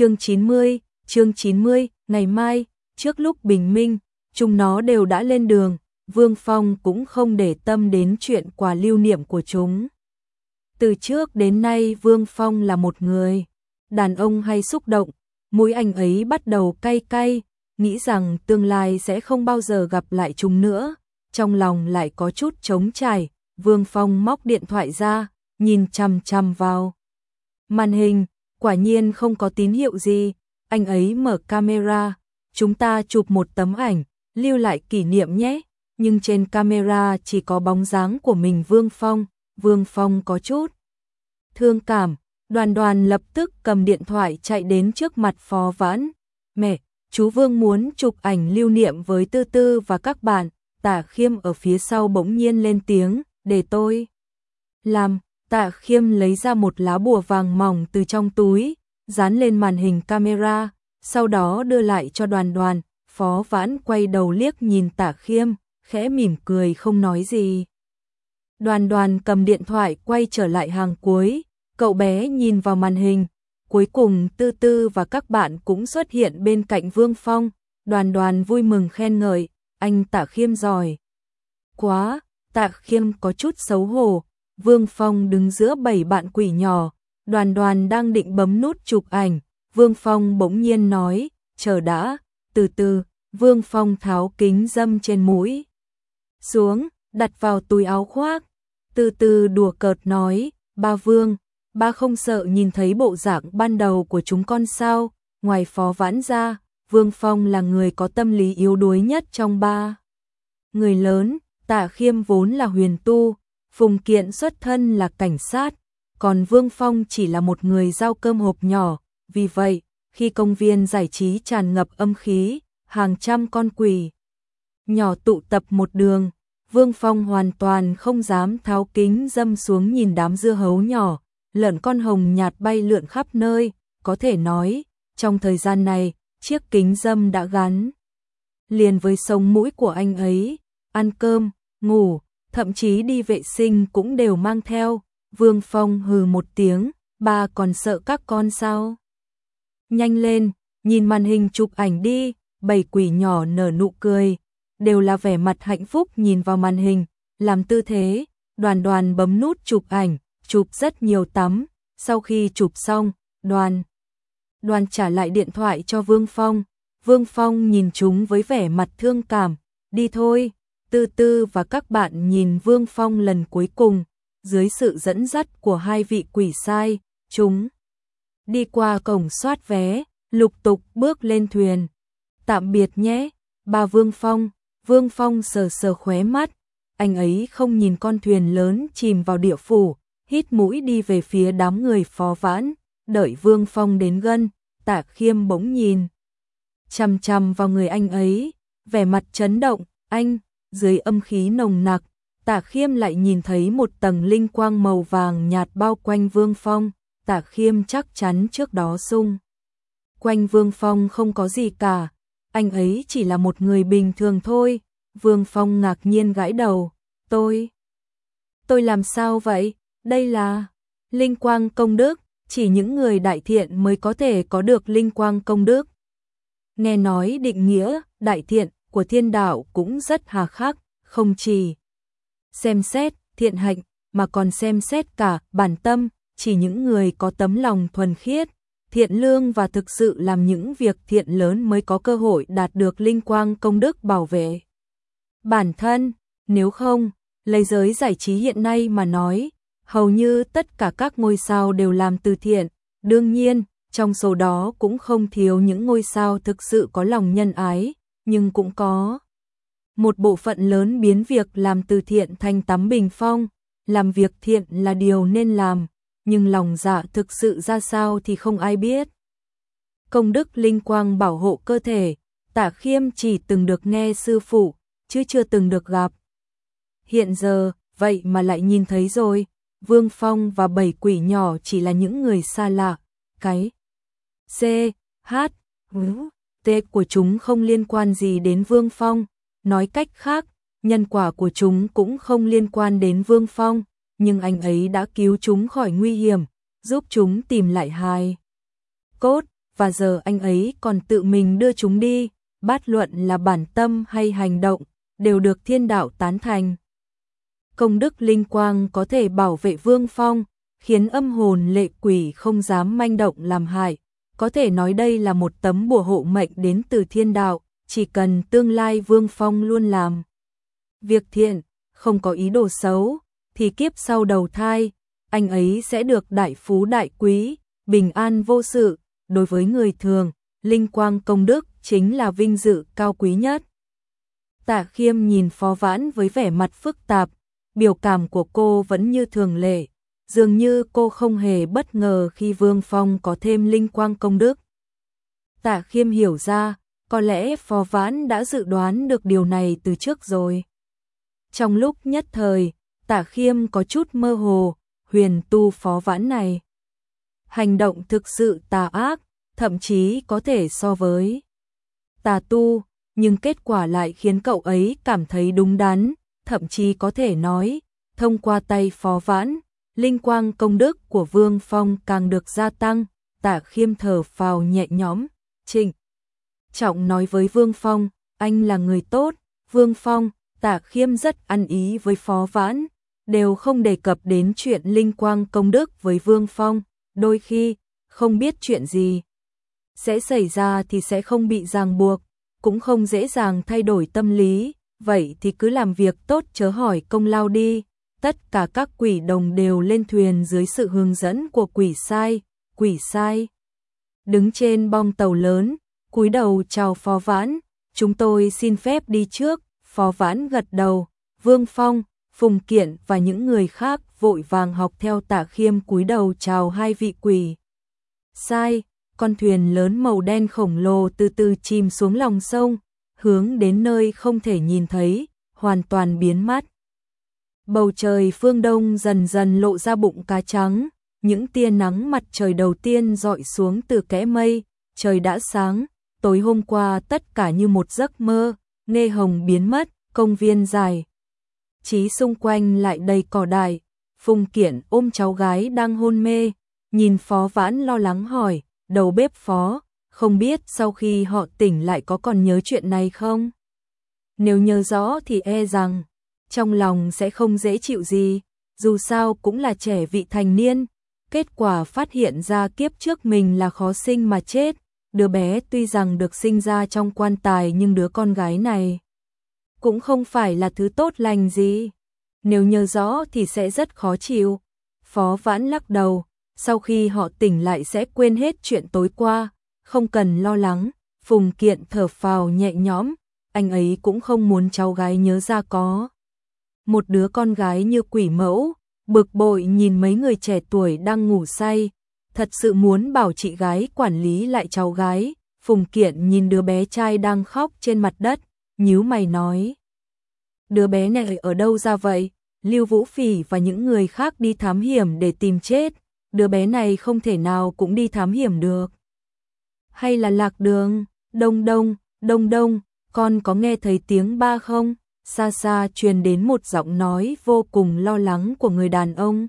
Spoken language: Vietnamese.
Chương 90, chương 90, ngày mai, trước lúc bình minh, chúng nó đều đã lên đường, Vương Phong cũng không để tâm đến chuyện quà lưu niệm của chúng. Từ trước đến nay Vương Phong là một người đàn ông hay xúc động, mũi anh ấy bắt đầu cay cay, nghĩ rằng tương lai sẽ không bao giờ gặp lại chúng nữa, trong lòng lại có chút trống trải, Vương Phong móc điện thoại ra, nhìn chằm chằm vào. Màn hình, quả nhiên không có tín hiệu gì, anh ấy mở camera, chúng ta chụp một tấm ảnh, lưu lại kỷ niệm nhé, nhưng trên camera chỉ có bóng dáng của mình Vương Phong, Vương Phong có chút thương cảm, đoàn đoàn lập tức cầm điện thoại chạy đến trước mặt Phó Vãn, mẹ, chú Vương muốn chụp ảnh lưu niệm với Tư Tư và các bạn, Tả Khiêm ở phía sau bỗng nhiên lên tiếng, để tôi làm. Tạ Khiêm lấy ra một lá bùa vàng mỏng từ trong túi, dán lên màn hình camera, sau đó đưa lại cho đoàn đoàn. Phó Vãn quay đầu liếc nhìn Tạ Khiêm, khẽ mỉm cười không nói gì. Đoàn đoàn cầm điện thoại quay trở lại hàng cuối, cậu bé nhìn vào màn hình, cuối cùng Tư Tư và các bạn cũng xuất hiện bên cạnh Vương Phong, đoàn đoàn vui mừng khen ngợi, anh Tạ Khiêm giỏi. Quá, Tạ Khiêm có chút xấu hổ, Vương Phong đứng giữa bảy bạn quỷ nhỏ, đoàn đoàn đang định bấm nút chụp ảnh, Vương Phong bỗng nhiên nói, chờ đã, từ từ, Vương Phong tháo kính dâm trên mũi. Xuống, đặt vào túi áo khoác, từ từ đùa cợt nói, ba Vương, ba không sợ nhìn thấy bộ dạng ban đầu của chúng con sao, ngoài phó vãn ra, Vương Phong là người có tâm lý yếu đuối nhất trong ba. Người lớn, tạ khiêm vốn là huyền tu, Phùng Kiện xuất thân là cảnh sát, còn Vương Phong chỉ là một người giao cơm hộp nhỏ, vì vậy, khi công viên giải trí tràn ngập âm khí, hàng trăm con quỷ nhỏ tụ tập một đường, Vương Phong hoàn toàn không dám tháo kính dâm xuống nhìn đám dưa hấu nhỏ, lợn con hồng nhạt bay lượn khắp nơi, có thể nói, trong thời gian này, chiếc kính dâm đã gắn liền với sống mũi của anh ấy, ăn cơm, ngủ, thậm chí đi vệ sinh cũng đều mang theo. Vương Phong hừ một tiếng, bà còn sợ các con sao? Nhanh lên, nhìn màn hình chụp ảnh đi, bảy quỷ nhỏ nở nụ cười, đều là vẻ mặt hạnh phúc nhìn vào màn hình, làm tư thế, đoàn đoàn bấm nút chụp ảnh, chụp rất nhiều tấm, sau khi chụp xong, đoàn đoàn trả lại điện thoại cho Vương Phong, Vương Phong nhìn chúng với vẻ mặt thương cảm, đi thôi, tư tư và các bạn nhìn Vương Phong lần cuối cùng, dưới sự dẫn dắt của hai vị quỷ sai, chúng. Đi qua cổng soát vé, lục tục bước lên thuyền. Tạm biệt nhé, bà Vương Phong, Vương Phong sờ sờ khóe mắt, anh ấy không nhìn con thuyền lớn chìm vào địa phủ, hít mũi đi về phía đám người phó vãn, đợi Vương Phong đến gần, tạ khiêm bỗng nhìn. Chằm chằm vào người anh ấy, vẻ mặt chấn động, anh, dưới âm khí nồng nặc, tả khiêm lại nhìn thấy một tầng linh quang màu vàng nhạt bao quanh Vương Phong, tả khiêm chắc chắn trước đó sung. Quanh Vương Phong không có gì cả, anh ấy chỉ là một người bình thường thôi, Vương Phong ngạc nhiên gãi đầu, tôi... Tôi làm sao vậy? Đây là linh quang công đức, chỉ những người đại thiện mới có thể có được linh quang công đức. Nghe nói định nghĩa, đại thiện của thiên đạo cũng rất hà khắc, không chỉ xem xét thiện hạnh mà còn xem xét cả bản tâm, chỉ những người có tấm lòng thuần khiết, thiện lương và thực sự làm những việc thiện lớn mới có cơ hội đạt được linh quang công đức bảo vệ. Bản thân, nếu không, lấy giới giải trí hiện nay mà nói, hầu như tất cả các ngôi sao đều làm từ thiện, đương nhiên, trong số đó cũng không thiếu những ngôi sao thực sự có lòng nhân ái, nhưng cũng có một bộ phận lớn biến việc làm từ thiện thành tắm bình phong, làm việc thiện là điều nên làm, nhưng lòng dạ thực sự ra sao thì không ai biết. Công đức linh quang bảo hộ cơ thể, Tả Khiêm chỉ từng được nghe sư phụ, chứ chưa từng được gặp. Hiện giờ, vậy mà lại nhìn thấy rồi, Vương Phong và bảy quỷ nhỏ chỉ là những người xa lạ, cái C, H, của chúng không liên quan gì đến Vương Phong, nói cách khác, nhân quả của chúng cũng không liên quan đến Vương Phong, nhưng anh ấy đã cứu chúng khỏi nguy hiểm, giúp chúng tìm lại hai. Cốt, và giờ anh ấy còn tự mình đưa chúng đi, bát luận là bản tâm hay hành động, đều được thiên đạo tán thành. Công đức linh quang có thể bảo vệ vương phong, khiến âm hồn lệ quỷ không dám manh động làm hại, có thể nói đây là một tấm bùa hộ mệnh đến từ thiên đạo, chỉ cần tương lai vương phong luôn làm. Việc thiện, không có ý đồ xấu, thì kiếp sau đầu thai, anh ấy sẽ được đại phú đại quý, bình an vô sự, đối với người thường, linh quang công đức chính là vinh dự cao quý nhất. Tạ khiêm nhìn phó vãn với vẻ mặt phức tạp, biểu cảm của cô vẫn như thường lệ, dường như cô không hề bất ngờ khi Vương Phong có thêm linh quang công đức. Tạ khiêm hiểu ra, có lẽ phó vãn đã dự đoán được điều này từ trước rồi. Trong lúc nhất thời, tạ khiêm có chút mơ hồ, huyền tu phó vãn này. Hành động thực sự tà ác, thậm chí có thể so với tà tu, nhưng kết quả lại khiến cậu ấy cảm thấy đúng đắn, thậm chí có thể nói, thông qua tay phó vãn, linh quang công đức của Vương Phong càng được gia tăng, tả khiêm thở phào nhẹ nhõm, trịnh. Trọng nói với Vương Phong, anh là người tốt, Vương Phong, tả khiêm rất ăn ý với phó vãn, đều không đề cập đến chuyện linh quang công đức với Vương Phong, đôi khi, không biết chuyện gì. Sẽ xảy ra thì sẽ không bị ràng buộc, cũng không dễ dàng thay đổi tâm lý, vậy thì cứ làm việc tốt chớ hỏi công lao đi. Tất cả các quỷ đồng đều lên thuyền dưới sự hướng dẫn của quỷ sai, quỷ sai. Đứng trên bong tàu lớn, cúi đầu chào phó vãn, chúng tôi xin phép đi trước, phó vãn gật đầu, Vương Phong, Phùng Kiện và những người khác vội vàng học theo tả khiêm cúi đầu chào hai vị quỷ. Sai, con thuyền lớn màu đen khổng lồ từ từ chìm xuống lòng sông, hướng đến nơi không thể nhìn thấy, hoàn toàn biến mất. Bầu trời phương đông dần dần lộ ra bụng cá trắng, những tia nắng mặt trời đầu tiên dọi xuống từ kẽ mây, trời đã sáng, tối hôm qua tất cả như một giấc mơ, nghe hồng biến mất, công viên dài. Chí xung quanh lại đầy cỏ đài. Phùng Kiện ôm cháu gái đang hôn mê, nhìn Phó Vãn lo lắng hỏi, đầu bếp Phó, không biết sau khi họ tỉnh lại có còn nhớ chuyện này không? Nếu nhớ rõ thì e rằng, trong lòng sẽ không dễ chịu gì, dù sao cũng là trẻ vị thành niên, kết quả phát hiện ra kiếp trước mình là khó sinh mà chết, đứa bé tuy rằng được sinh ra trong quan tài nhưng đứa con gái này cũng không phải là thứ tốt lành gì. Nếu nhớ rõ thì sẽ rất khó chịu. Phó vãn lắc đầu, sau khi họ tỉnh lại sẽ quên hết chuyện tối qua, không cần lo lắng. Phùng Kiện thở phào nhẹ nhõm, anh ấy cũng không muốn cháu gái nhớ ra có. Một đứa con gái như quỷ mẫu, bực bội nhìn mấy người trẻ tuổi đang ngủ say, thật sự muốn bảo chị gái quản lý lại cháu gái. Phùng Kiện nhìn đứa bé trai đang khóc trên mặt đất, nhíu mày nói. Đứa bé này ở đâu ra vậy? Lưu Vũ Phỉ và những người khác đi thám hiểm để tìm chết, đứa bé này không thể nào cũng đi thám hiểm được. Hay là lạc đường, đông đông, đông đông, con có nghe thấy tiếng ba không? Xa xa truyền đến một giọng nói vô cùng lo lắng của người đàn ông.